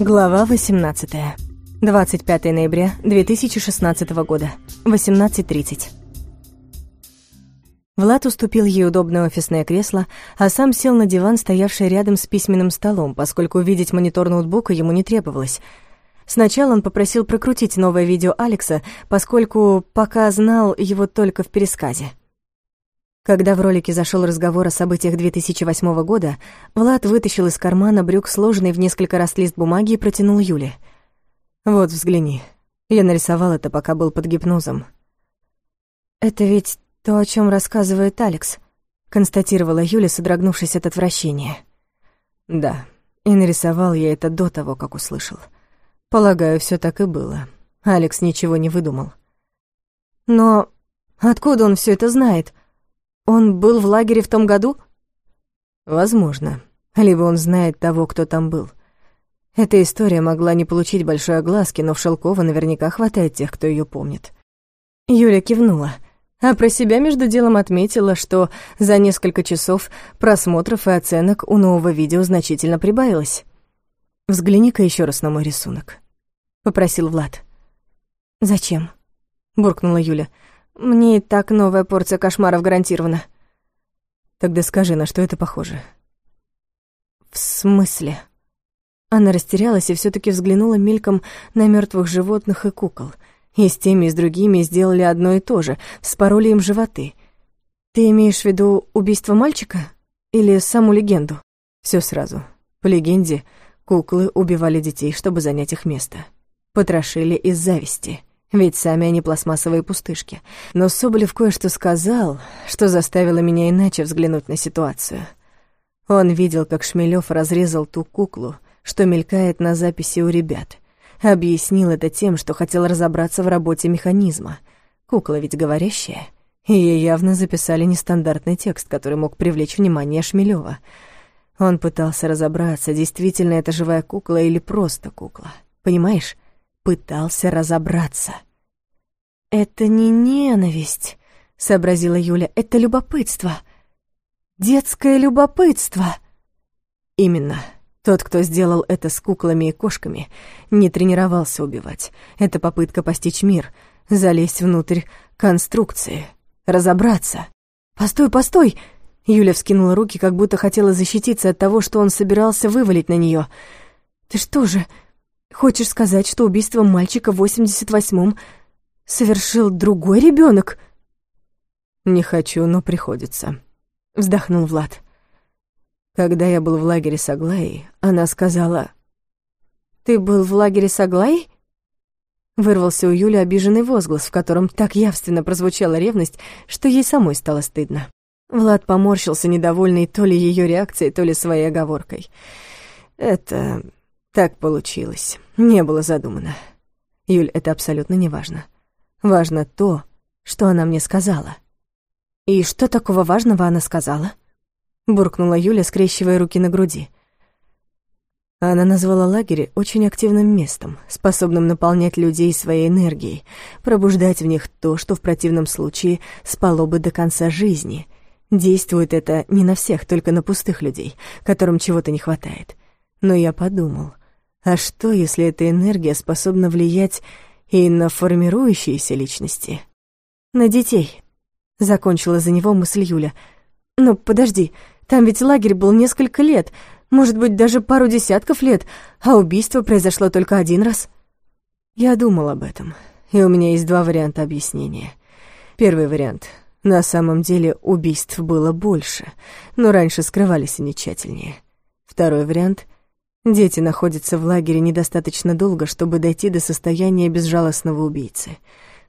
Глава 18. 25 ноября 2016 года. 18.30. Влад уступил ей удобное офисное кресло, а сам сел на диван, стоявший рядом с письменным столом, поскольку увидеть монитор ноутбука ему не требовалось. Сначала он попросил прокрутить новое видео Алекса, поскольку пока знал его только в пересказе. Когда в ролике зашел разговор о событиях 2008 года, Влад вытащил из кармана брюк сложенный в несколько раз лист бумаги и протянул Юле. «Вот, взгляни. Я нарисовал это, пока был под гипнозом». «Это ведь то, о чем рассказывает Алекс», — констатировала Юля, содрогнувшись от отвращения. «Да, и нарисовал я это до того, как услышал. Полагаю, все так и было. Алекс ничего не выдумал». «Но откуда он все это знает?» Он был в лагере в том году? Возможно. Либо он знает того, кто там был. Эта история могла не получить большой огласки, но в Шелково наверняка хватает тех, кто ее помнит. Юля кивнула, а про себя между делом отметила, что за несколько часов просмотров и оценок у нового видео значительно прибавилось. «Взгляни-ка еще раз на мой рисунок», — попросил Влад. «Зачем?» — буркнула Юля. Мне и так новая порция кошмаров гарантирована. Тогда скажи, на что это похоже? В смысле? Она растерялась и все таки взглянула мельком на мертвых животных и кукол. И с теми, и с другими сделали одно и то же, вспороли им животы. Ты имеешь в виду убийство мальчика? Или саму легенду? Все сразу. По легенде, куклы убивали детей, чтобы занять их место. Потрошили из зависти — ведь сами они пластмассовые пустышки. Но Соболев кое-что сказал, что заставило меня иначе взглянуть на ситуацию. Он видел, как Шмелёв разрезал ту куклу, что мелькает на записи у ребят. Объяснил это тем, что хотел разобраться в работе механизма. Кукла ведь говорящая. И ей явно записали нестандартный текст, который мог привлечь внимание Шмелёва. Он пытался разобраться, действительно это живая кукла или просто кукла. Понимаешь? Пытался разобраться. «Это не ненависть», — сообразила Юля, — «это любопытство. Детское любопытство». «Именно. Тот, кто сделал это с куклами и кошками, не тренировался убивать. Это попытка постичь мир, залезть внутрь конструкции, разобраться». «Постой, постой!» Юля вскинула руки, как будто хотела защититься от того, что он собирался вывалить на нее. «Ты что же, хочешь сказать, что убийство мальчика в 88-м совершил другой ребенок? Не хочу, но приходится, вздохнул Влад. Когда я был в лагере с она сказала... «Ты был в лагере с Аглаей?» Вырвался у Юли обиженный возглас, в котором так явственно прозвучала ревность, что ей самой стало стыдно. Влад поморщился, недовольный то ли ее реакцией, то ли своей оговоркой. «Это... так получилось. Не было задумано. Юль, это абсолютно неважно. Важно то, что она мне сказала. «И что такого важного она сказала?» Буркнула Юля, скрещивая руки на груди. Она назвала лагерь очень активным местом, способным наполнять людей своей энергией, пробуждать в них то, что в противном случае спало бы до конца жизни. Действует это не на всех, только на пустых людей, которым чего-то не хватает. Но я подумал, а что, если эта энергия способна влиять и на формирующиеся личности. На детей. Закончила за него мысль Юля. Но подожди, там ведь лагерь был несколько лет, может быть, даже пару десятков лет, а убийство произошло только один раз. Я думал об этом, и у меня есть два варианта объяснения. Первый вариант. На самом деле убийств было больше, но раньше скрывались они тщательнее. Второй вариант. Дети находятся в лагере недостаточно долго, чтобы дойти до состояния безжалостного убийцы.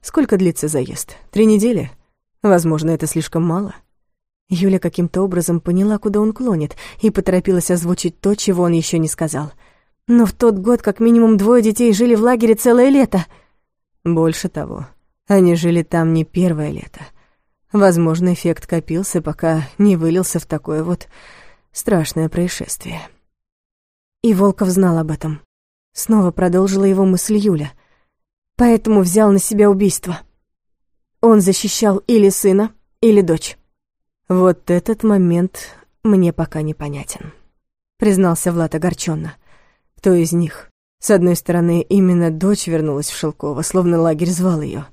Сколько длится заезд? Три недели? Возможно, это слишком мало. Юля каким-то образом поняла, куда он клонит, и поторопилась озвучить то, чего он еще не сказал. Но в тот год как минимум двое детей жили в лагере целое лето. Больше того, они жили там не первое лето. Возможно, эффект копился, пока не вылился в такое вот страшное происшествие. И Волков знал об этом. Снова продолжила его мысль Юля. Поэтому взял на себя убийство. Он защищал или сына, или дочь. Вот этот момент мне пока непонятен, признался Влад огорченно. Кто из них? С одной стороны, именно дочь вернулась в Шелково, словно лагерь звал ее,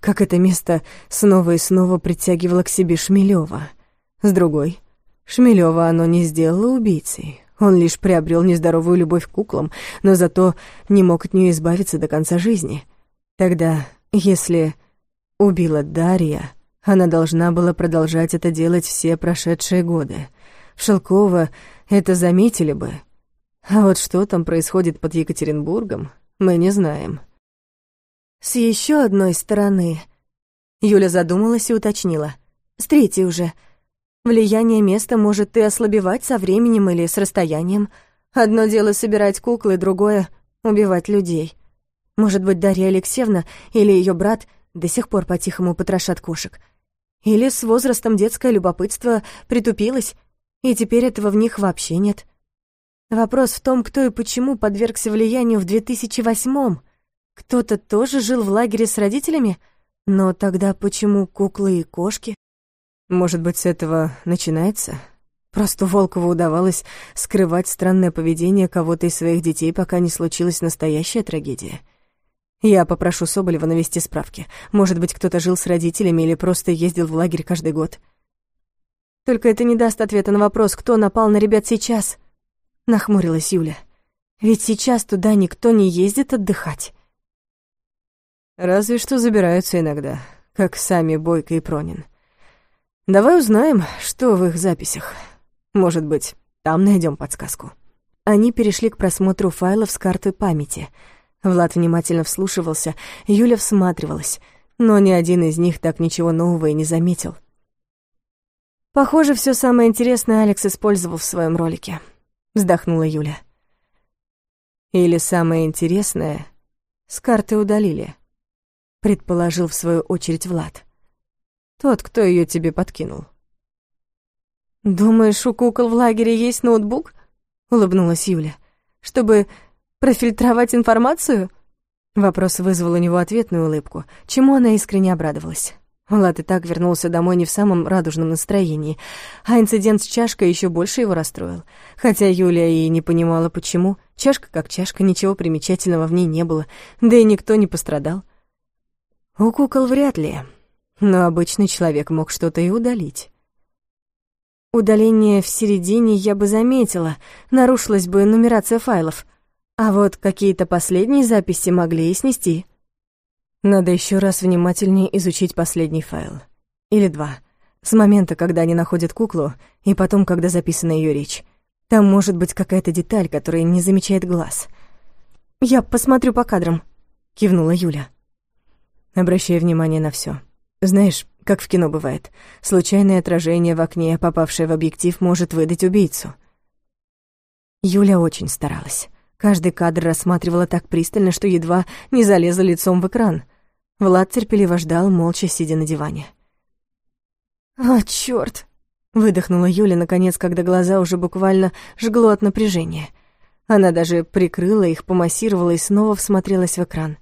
как это место снова и снова притягивало к себе Шмелева. С другой, Шмелева оно не сделало убийцей. Он лишь приобрел нездоровую любовь к куклам, но зато не мог от нее избавиться до конца жизни. Тогда, если убила Дарья, она должна была продолжать это делать все прошедшие годы. В Шелково это заметили бы. А вот что там происходит под Екатеринбургом, мы не знаем. С еще одной стороны, Юля задумалась и уточнила. С третьей уже — Влияние места может и ослабевать со временем или с расстоянием. Одно дело собирать куклы, другое — убивать людей. Может быть, Дарья Алексеевна или ее брат до сих пор по-тихому потрошат кошек. Или с возрастом детское любопытство притупилось, и теперь этого в них вообще нет. Вопрос в том, кто и почему подвергся влиянию в 2008-м. Кто-то тоже жил в лагере с родителями? Но тогда почему куклы и кошки? Может быть, с этого начинается? Просто Волкову удавалось скрывать странное поведение кого-то из своих детей, пока не случилась настоящая трагедия. Я попрошу Соболева навести справки. Может быть, кто-то жил с родителями или просто ездил в лагерь каждый год. Только это не даст ответа на вопрос, кто напал на ребят сейчас. Нахмурилась Юля. Ведь сейчас туда никто не ездит отдыхать. Разве что забираются иногда, как сами Бойко и Пронин. Давай узнаем, что в их записях. Может быть, там найдем подсказку. Они перешли к просмотру файлов с картой памяти. Влад внимательно вслушивался, Юля всматривалась, но ни один из них так ничего нового и не заметил. Похоже, все самое интересное Алекс использовал в своем ролике. Вздохнула Юля. Или самое интересное с карты удалили, предположил в свою очередь Влад. Тот, кто ее тебе подкинул. «Думаешь, у кукол в лагере есть ноутбук?» — улыбнулась Юля. «Чтобы профильтровать информацию?» Вопрос вызвал у него ответную улыбку, чему она искренне обрадовалась. Влад и так вернулся домой не в самом радужном настроении, а инцидент с чашкой еще больше его расстроил. Хотя Юля и не понимала, почему. Чашка как чашка, ничего примечательного в ней не было, да и никто не пострадал. У кукол вряд ли, но обычный человек мог что-то и удалить. Удаление в середине я бы заметила, нарушилась бы нумерация файлов, а вот какие-то последние записи могли и снести. Надо еще раз внимательнее изучить последний файл. Или два. С момента, когда они находят куклу, и потом, когда записана ее речь. Там может быть какая-то деталь, которая не замечает глаз. «Я посмотрю по кадрам», — кивнула Юля. Обращай внимание на все. Знаешь, как в кино бывает, случайное отражение в окне, попавшее в объектив, может выдать убийцу. Юля очень старалась. Каждый кадр рассматривала так пристально, что едва не залезла лицом в экран. Влад терпеливо ждал, молча сидя на диване. «А, чёрт!» — выдохнула Юля, наконец, когда глаза уже буквально жгло от напряжения. Она даже прикрыла их, помассировала и снова всмотрелась в экран.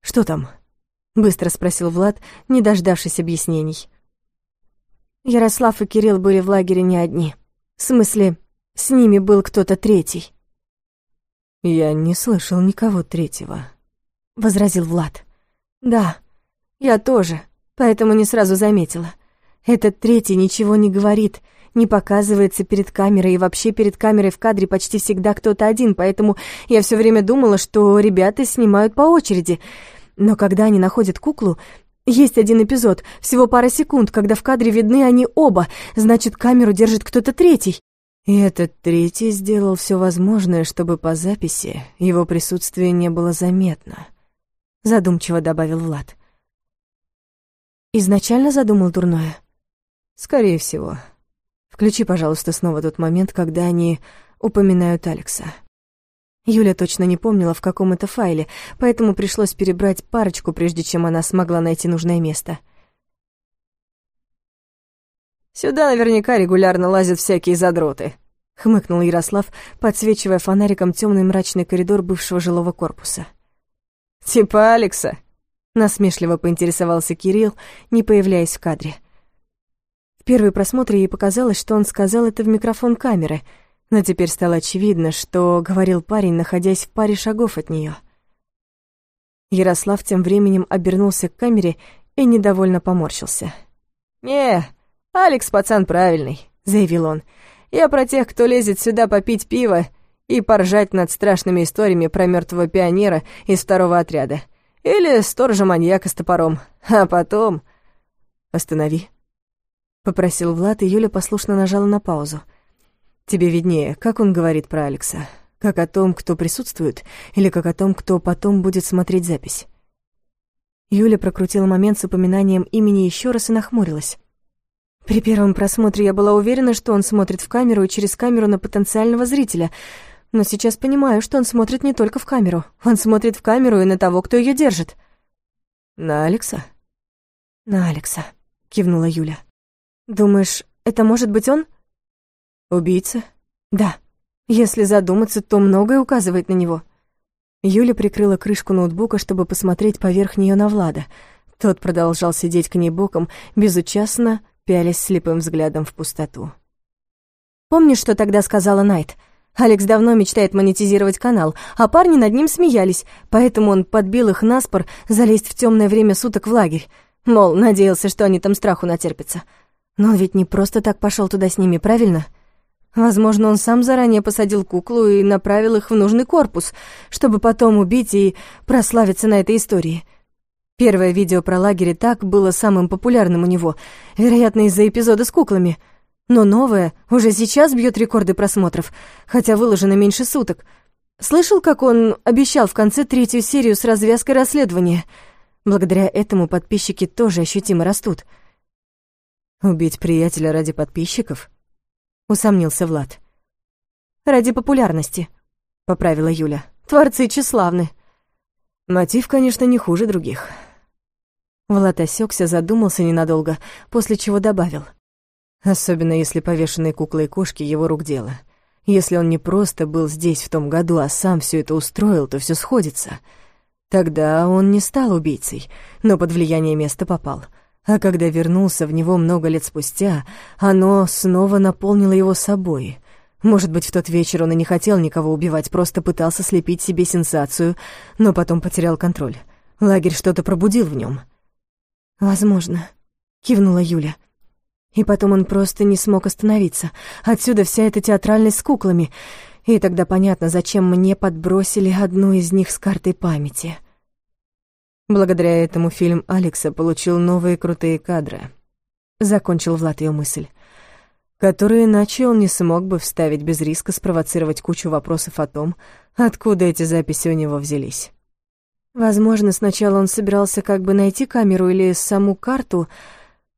«Что там?» — быстро спросил Влад, не дождавшись объяснений. Ярослав и Кирилл были в лагере не одни. В смысле, с ними был кто-то третий. «Я не слышал никого третьего», — возразил Влад. «Да, я тоже, поэтому не сразу заметила. Этот третий ничего не говорит, не показывается перед камерой, и вообще перед камерой в кадре почти всегда кто-то один, поэтому я все время думала, что ребята снимают по очереди. Но когда они находят куклу, есть один эпизод, всего пара секунд, когда в кадре видны они оба, значит, камеру держит кто-то третий. И этот третий сделал все возможное, чтобы по записи его присутствие не было заметно. Задумчиво добавил Влад. Изначально задумал дурное? Скорее всего. Включи, пожалуйста, снова тот момент, когда они упоминают Алекса. Юля точно не помнила, в каком это файле, поэтому пришлось перебрать парочку, прежде чем она смогла найти нужное место. «Сюда наверняка регулярно лазят всякие задроты», — хмыкнул Ярослав, подсвечивая фонариком темный мрачный коридор бывшего жилого корпуса. «Типа Алекса», — насмешливо поинтересовался Кирилл, не появляясь в кадре. В первый просмотр ей показалось, что он сказал это в микрофон камеры — Но теперь стало очевидно, что говорил парень, находясь в паре шагов от нее. Ярослав тем временем обернулся к камере и недовольно поморщился. «Не, Алекс пацан правильный», — заявил он. «Я про тех, кто лезет сюда попить пиво и поржать над страшными историями про мертвого пионера из второго отряда. Или сторожа-маньяка с топором. А потом...» «Останови», — попросил Влад, и Юля послушно нажала на паузу. «Тебе виднее, как он говорит про Алекса? Как о том, кто присутствует, или как о том, кто потом будет смотреть запись?» Юля прокрутила момент с упоминанием имени еще раз и нахмурилась. При первом просмотре я была уверена, что он смотрит в камеру и через камеру на потенциального зрителя, но сейчас понимаю, что он смотрит не только в камеру. Он смотрит в камеру и на того, кто ее держит. «На Алекса?» «На Алекса», — кивнула Юля. «Думаешь, это может быть он?» «Убийца?» «Да. Если задуматься, то многое указывает на него». Юля прикрыла крышку ноутбука, чтобы посмотреть поверх нее на Влада. Тот продолжал сидеть к ней боком, безучастно пялясь слепым взглядом в пустоту. «Помнишь, что тогда сказала Найт? Алекс давно мечтает монетизировать канал, а парни над ним смеялись, поэтому он подбил их на спор залезть в темное время суток в лагерь. Мол, надеялся, что они там страху натерпятся. Но он ведь не просто так пошел туда с ними, правильно?» Возможно, он сам заранее посадил куклу и направил их в нужный корпус, чтобы потом убить и прославиться на этой истории. Первое видео про лагерь так было самым популярным у него, вероятно, из-за эпизода с куклами. Но новое уже сейчас бьет рекорды просмотров, хотя выложено меньше суток. Слышал, как он обещал в конце третью серию с развязкой расследования? Благодаря этому подписчики тоже ощутимо растут. «Убить приятеля ради подписчиков?» — усомнился Влад. «Ради популярности», — поправила Юля. «Творцы тщеславны». Мотив, конечно, не хуже других. Влад осекся, задумался ненадолго, после чего добавил. Особенно если повешенные куклы и кошки его рук дело. Если он не просто был здесь в том году, а сам все это устроил, то все сходится. Тогда он не стал убийцей, но под влияние места попал. А когда вернулся в него много лет спустя, оно снова наполнило его собой. Может быть, в тот вечер он и не хотел никого убивать, просто пытался слепить себе сенсацию, но потом потерял контроль. Лагерь что-то пробудил в нем. «Возможно», — кивнула Юля. И потом он просто не смог остановиться. Отсюда вся эта театральность с куклами. И тогда понятно, зачем мне подбросили одну из них с картой памяти. Благодаря этому фильм Алекса получил новые крутые кадры. Закончил Влад ее мысль. Которые иначе он не смог бы вставить без риска спровоцировать кучу вопросов о том, откуда эти записи у него взялись. Возможно, сначала он собирался как бы найти камеру или саму карту.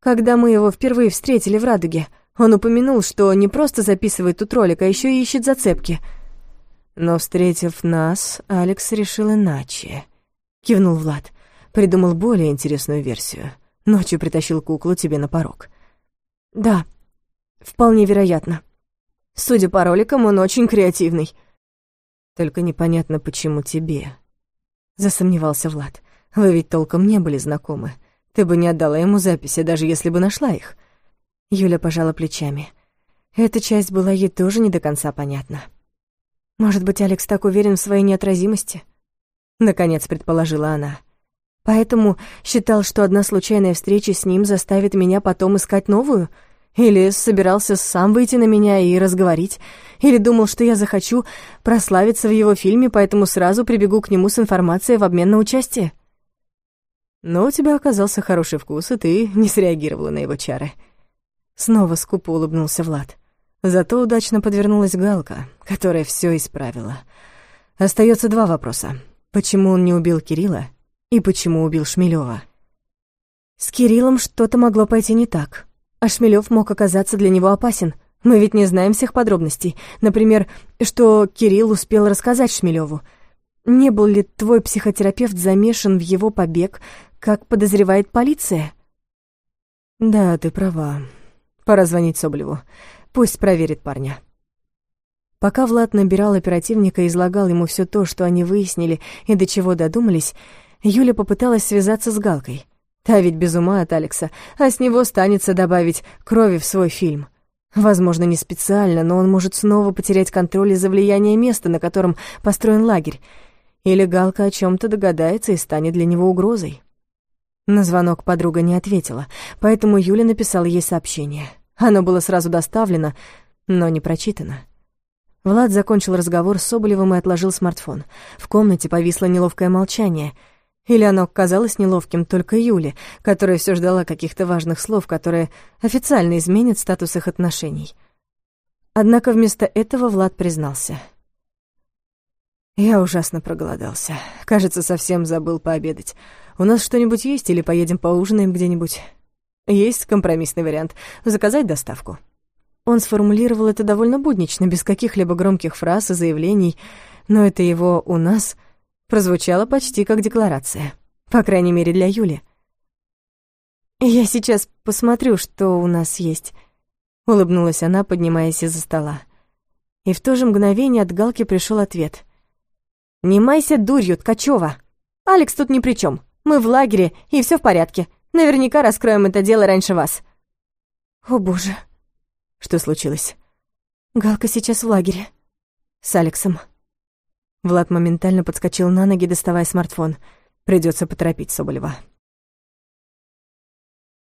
Когда мы его впервые встретили в «Радуге», он упомянул, что не просто записывает тут ролик, а еще и ищет зацепки. Но, встретив нас, Алекс решил иначе. Кивнул Влад. Придумал более интересную версию. Ночью притащил куклу тебе на порог. Да, вполне вероятно. Судя по роликам, он очень креативный. Только непонятно, почему тебе. Засомневался Влад. Вы ведь толком не были знакомы. Ты бы не отдала ему записи, даже если бы нашла их. Юля пожала плечами. Эта часть была ей тоже не до конца понятна. Может быть, Алекс так уверен в своей неотразимости? Наконец предположила она. Поэтому считал, что одна случайная встреча с ним заставит меня потом искать новую — или собирался сам выйти на меня и разговорить, или думал, что я захочу прославиться в его фильме, поэтому сразу прибегу к нему с информацией в обмен на участие. Но у тебя оказался хороший вкус, и ты не среагировала на его чары. Снова скупо улыбнулся Влад. Зато удачно подвернулась Галка, которая все исправила. Остается два вопроса. Почему он не убил Кирилла и почему убил Шмелева? С Кириллом что-то могло пойти не так. А Шмелёв мог оказаться для него опасен. Мы ведь не знаем всех подробностей. Например, что Кирилл успел рассказать Шмелёву. Не был ли твой психотерапевт замешан в его побег, как подозревает полиция? Да, ты права. Пора звонить Соболеву. Пусть проверит парня. Пока Влад набирал оперативника и излагал ему все то, что они выяснили и до чего додумались, Юля попыталась связаться с Галкой — Та ведь без ума от Алекса, а с него станется добавить крови в свой фильм. Возможно, не специально, но он может снова потерять контроль из-за влияния места, на котором построен лагерь. Или Галка о чем то догадается и станет для него угрозой. На звонок подруга не ответила, поэтому Юля написала ей сообщение. Оно было сразу доставлено, но не прочитано. Влад закончил разговор с Соболевым и отложил смартфон. В комнате повисло неловкое молчание. Или оно казалось неловким только Юле, которая все ждала каких-то важных слов, которые официально изменят статус их отношений. Однако вместо этого Влад признался. «Я ужасно проголодался. Кажется, совсем забыл пообедать. У нас что-нибудь есть или поедем поужинаем где-нибудь?» «Есть компромиссный вариант. Заказать доставку». Он сформулировал это довольно буднично, без каких-либо громких фраз и заявлений, но это его «у нас» прозвучало почти как декларация, по крайней мере для Юли. «Я сейчас посмотрю, что у нас есть», — улыбнулась она, поднимаясь из-за стола. И в то же мгновение от Галки пришел ответ. «Не майся дурью, Ткачева! Алекс тут ни при чем. Мы в лагере, и все в порядке. Наверняка раскроем это дело раньше вас». «О, боже!» Что случилось? Галка сейчас в лагере. С Алексом. Влад моментально подскочил на ноги, доставая смартфон. Придется поторопить Соболева.